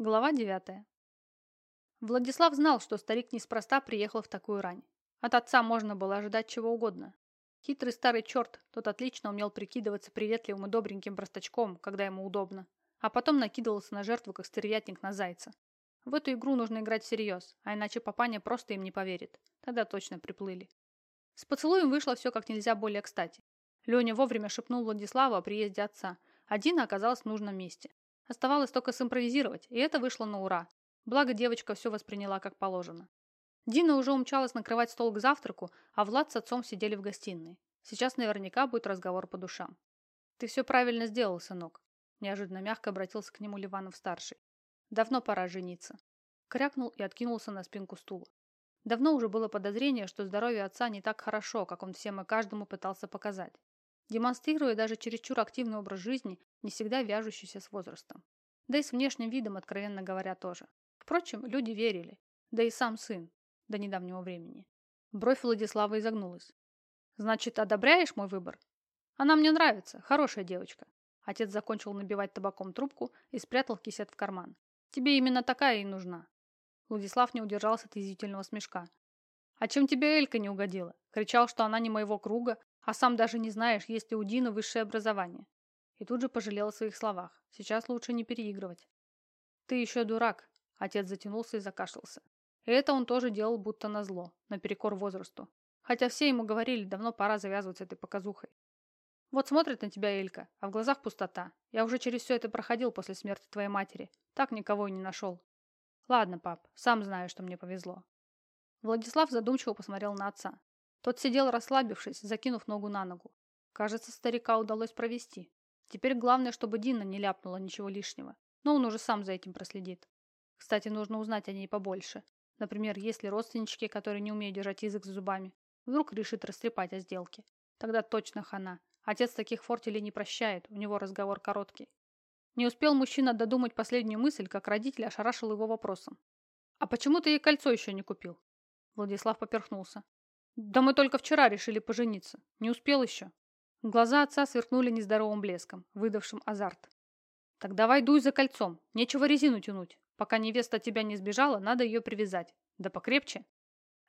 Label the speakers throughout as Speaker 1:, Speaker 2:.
Speaker 1: Глава 9. Владислав знал, что старик неспроста приехал в такую рань. От отца можно было ожидать чего угодно. Хитрый старый черт, тот отлично умел прикидываться приветливым и добреньким простачком, когда ему удобно, а потом накидывался на жертву, как стервятник на зайца. В эту игру нужно играть всерьез, а иначе папаня просто им не поверит. Тогда точно приплыли. С поцелуем вышло все как нельзя более кстати. Леня вовремя шепнул Владиславу о приезде отца, Дина оказалась в нужном месте. Оставалось только симпровизировать, и это вышло на ура. Благо девочка все восприняла как положено. Дина уже умчалась накрывать стол к завтраку, а Влад с отцом сидели в гостиной. Сейчас наверняка будет разговор по душам. «Ты все правильно сделал, сынок», – неожиданно мягко обратился к нему Ливанов-старший. «Давно пора жениться». Крякнул и откинулся на спинку стула. Давно уже было подозрение, что здоровье отца не так хорошо, как он всем и каждому пытался показать демонстрируя даже чересчур активный образ жизни, не всегда вяжущийся с возрастом. Да и с внешним видом, откровенно говоря, тоже. Впрочем, люди верили. Да и сам сын. До недавнего времени. Бровь Владислава изогнулась. «Значит, одобряешь мой выбор?» «Она мне нравится. Хорошая девочка». Отец закончил набивать табаком трубку и спрятал кисет в карман. «Тебе именно такая и нужна». Владислав не удержался от язвительного смешка. «А чем тебе Элька не угодила? Кричал, что она не моего круга, а сам даже не знаешь, есть ли у Дины высшее образование. И тут же пожалел о своих словах. Сейчас лучше не переигрывать. Ты еще дурак. Отец затянулся и закашлялся. И это он тоже делал будто назло, наперекор возрасту. Хотя все ему говорили, давно пора завязывать с этой показухой. Вот смотрит на тебя Элька, а в глазах пустота. Я уже через все это проходил после смерти твоей матери. Так никого и не нашел. Ладно, пап, сам знаю, что мне повезло. Владислав задумчиво посмотрел на отца. Тот сидел расслабившись, закинув ногу на ногу. Кажется, старика удалось провести. Теперь главное, чтобы Дина не ляпнула ничего лишнего. Но он уже сам за этим проследит. Кстати, нужно узнать о ней побольше. Например, есть ли родственнички, которые не умеют держать язык за зубами. Вдруг решит растрепать о сделке. Тогда точно хана. Отец таких фортелей не прощает, у него разговор короткий. Не успел мужчина додумать последнюю мысль, как родитель ошарашил его вопросом. «А почему ты ей кольцо еще не купил?» Владислав поперхнулся. Да мы только вчера решили пожениться. Не успел еще. Глаза отца сверкнули нездоровым блеском, выдавшим азарт. Так давай дуй за кольцом. Нечего резину тянуть. Пока невеста тебя не сбежала, надо ее привязать. Да покрепче.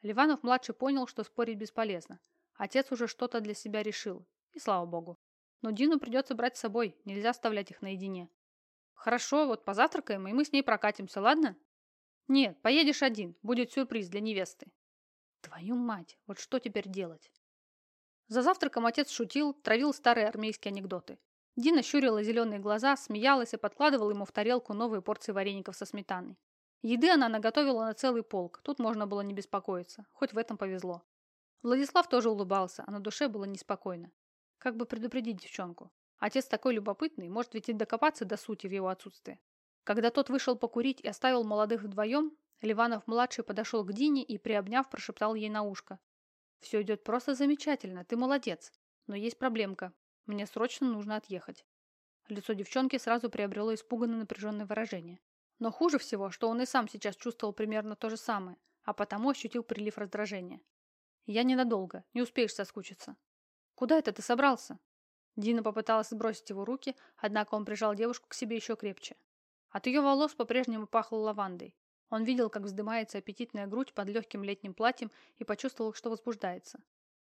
Speaker 1: Ливанов-младший понял, что спорить бесполезно. Отец уже что-то для себя решил. И слава богу. Но Дину придется брать с собой. Нельзя оставлять их наедине. Хорошо, вот позавтракаем, и мы с ней прокатимся, ладно? Нет, поедешь один. Будет сюрприз для невесты. Твою мать, вот что теперь делать? За завтраком отец шутил, травил старые армейские анекдоты. Дина щурила зеленые глаза, смеялась и подкладывала ему в тарелку новые порции вареников со сметаной. Еды она наготовила на целый полк, тут можно было не беспокоиться, хоть в этом повезло. Владислав тоже улыбался, а на душе было неспокойно. Как бы предупредить девчонку? Отец такой любопытный, может ведь и докопаться до сути в его отсутствие. Когда тот вышел покурить и оставил молодых вдвоем, Ливанов-младший подошел к Дине и, приобняв, прошептал ей на ушко. «Все идет просто замечательно, ты молодец. Но есть проблемка. Мне срочно нужно отъехать». Лицо девчонки сразу приобрело испуганное напряженное выражение. Но хуже всего, что он и сам сейчас чувствовал примерно то же самое, а потому ощутил прилив раздражения. «Я ненадолго, не успеешь соскучиться». «Куда это ты собрался?» Дина попыталась сбросить его руки, однако он прижал девушку к себе еще крепче. От ее волос по-прежнему пахло лавандой. Он видел, как вздымается аппетитная грудь под легким летним платьем и почувствовал, что возбуждается.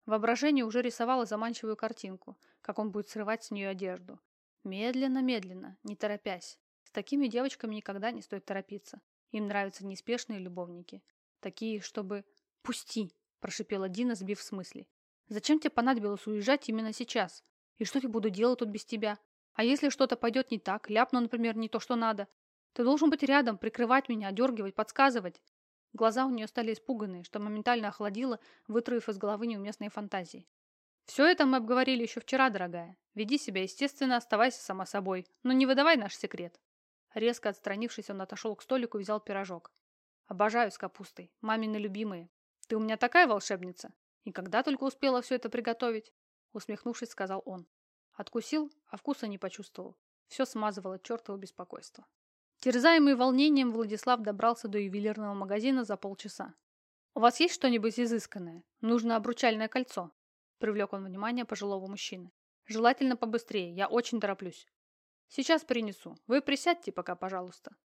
Speaker 1: Воображение уже рисовало заманчивую картинку, как он будет срывать с нее одежду. Медленно, медленно, не торопясь. С такими девочками никогда не стоит торопиться. Им нравятся неспешные любовники. Такие, чтобы... «Пусти!» – прошипела Дина, сбив с мысли. «Зачем тебе понадобилось уезжать именно сейчас? И что я буду делать тут без тебя? А если что-то пойдет не так, ляпну, например, не то, что надо, ты должен быть рядом, прикрывать меня, дергивать, подсказывать. Глаза у нее стали испуганные, что моментально охладило, вытравив из головы неуместные фантазии. Все это мы обговорили еще вчера, дорогая. Веди себя естественно, оставайся сама собой, но не выдавай наш секрет. Резко отстранившись, он отошел к столику и взял пирожок. Обожаю с капустой, мамины любимые. Ты у меня такая волшебница. И когда только успела все это приготовить? Усмехнувшись, сказал он. Откусил, а вкуса не почувствовал. Все смазывало чертово беспокойство. Терзаемый волнением, Владислав добрался до ювелирного магазина за полчаса. «У вас есть что-нибудь изысканное? Нужно обручальное кольцо», – привлек он внимание пожилого мужчины. «Желательно побыстрее, я очень тороплюсь». «Сейчас принесу. Вы присядьте пока, пожалуйста».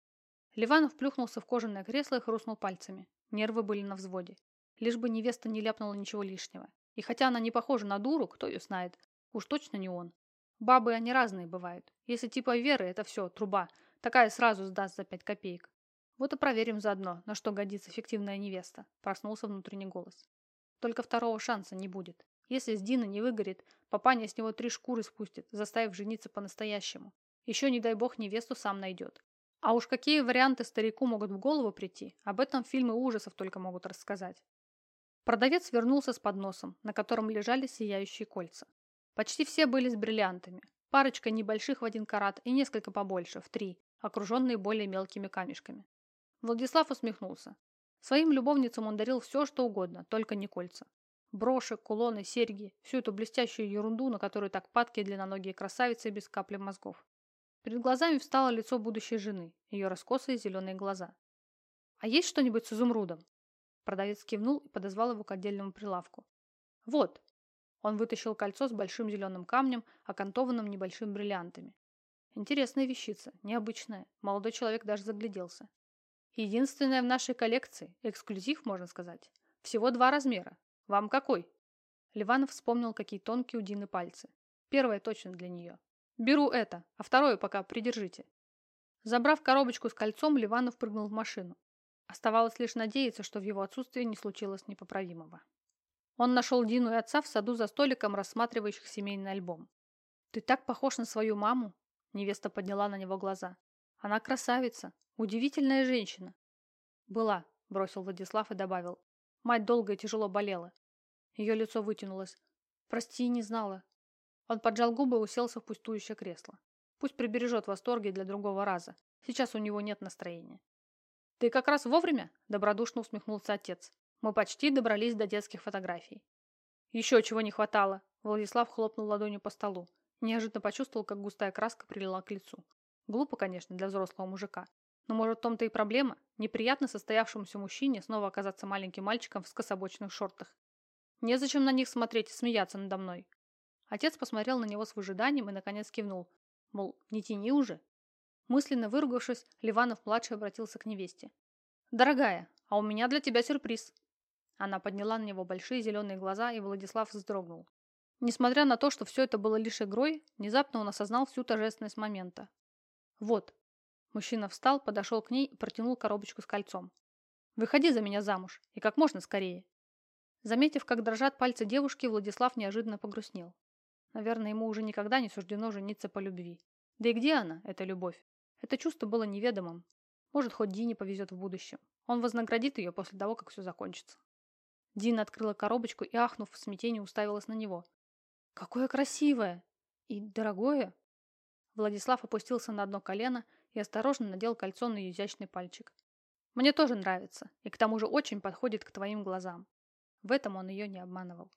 Speaker 1: Ливанов плюхнулся в кожаное кресло и хрустнул пальцами. Нервы были на взводе. Лишь бы невеста не ляпнула ничего лишнего. И хотя она не похожа на дуру, кто ее знает, уж точно не он. Бабы они разные бывают. Если типа Веры, это все, труба. Такая сразу сдаст за пять копеек. Вот и проверим заодно, на что годится фиктивная невеста. Проснулся внутренний голос. Только второго шанса не будет. Если с Дина не выгорит, папаня с него три шкуры спустит, заставив жениться по-настоящему. Еще, не дай бог, невесту сам найдет. А уж какие варианты старику могут в голову прийти, об этом фильмы ужасов только могут рассказать. Продавец вернулся с подносом, на котором лежали сияющие кольца. Почти все были с бриллиантами. Парочка небольших в один карат и несколько побольше, в три, окруженные более мелкими камешками. Владислав усмехнулся. Своим любовницам он дарил все, что угодно, только не кольца. Броши, кулоны, серьги, всю эту блестящую ерунду, на которую так падки длинноногие красавицы без капли мозгов. Перед глазами встало лицо будущей жены, ее раскосые зеленые глаза. «А есть что-нибудь с изумрудом?» Продавец кивнул и подозвал его к отдельному прилавку. «Вот!» Он вытащил кольцо с большим зеленым камнем, окантованным небольшими бриллиантами. Интересная вещица, необычная. Молодой человек даже загляделся. Единственная в нашей коллекции, эксклюзив, можно сказать. Всего два размера. Вам какой? Ливанов вспомнил, какие тонкие у Дины пальцы. Первое точно для нее. Беру это, а второе пока придержите. Забрав коробочку с кольцом, Ливанов прыгнул в машину. Оставалось лишь надеяться, что в его отсутствии не случилось непоправимого. Он нашел Дину и отца в саду за столиком, рассматривающих семейный альбом. «Ты так похож на свою маму!» Невеста подняла на него глаза. «Она красавица, Удивительная женщина. Была, бросил Владислав и добавил. Мать долго и тяжело болела. Ее лицо вытянулось. Прости, не знала. Он поджал губы и уселся в пустующее кресло. Пусть прибережет восторги для другого раза. Сейчас у него нет настроения. «Ты как раз вовремя?» – добродушно усмехнулся отец. «Мы почти добрались до детских фотографий». «Еще чего не хватало!» – Владислав хлопнул ладонью по столу. Неожиданно почувствовал, как густая краска прилила к лицу. Глупо, конечно, для взрослого мужика. Но может в том-то и проблема? Неприятно состоявшемуся мужчине снова оказаться маленьким мальчиком в скособочных шортах. Незачем на них смотреть и смеяться надо мной. Отец посмотрел на него с выжиданием и наконец кивнул. Мол, не тяни уже. Мысленно выругавшись, Ливанов-младший обратился к невесте. «Дорогая, а у меня для тебя сюрприз». Она подняла на него большие зеленые глаза, и Владислав вздрогнул. Несмотря на то, что все это было лишь игрой, внезапно он осознал всю торжественность момента. «Вот, Мужчина встал, подошел к ней и протянул коробочку с кольцом. «Выходи за меня замуж, и как можно скорее». Заметив, как дрожат пальцы девушки, Владислав неожиданно погрустнел. Наверное, ему уже никогда не суждено жениться по любви. Да и где она, эта любовь? Это чувство было неведомым. Может, хоть Дине повезет в будущем. Он вознаградит ее после того, как все закончится. Дина открыла коробочку и, ахнув в смятении, уставилась на него. «Какое красивое! И дорогое!» Владислав опустился на одно колено и осторожно надел кольцо на изящный пальчик. «Мне тоже нравится, и к тому же очень подходит к твоим глазам». В этом он ее не обманывал.